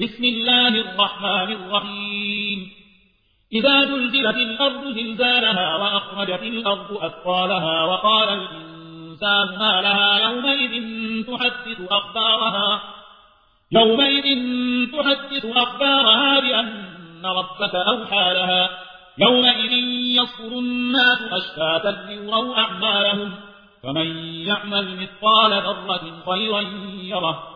بسم الله الرحمن الرحيم. إذا زلزلت الأرض زلزالها وأخرجت الأرض أثقالها وقال الإنسان ما لها يومئذ تحدث أخبارها يومئذ تحدث أخبارها بأن ربك أوحى لها يومئذ يصفر الناس أشتاتا ليروا أعمالهم فمن يعمل مثقال ذرة خيرا يره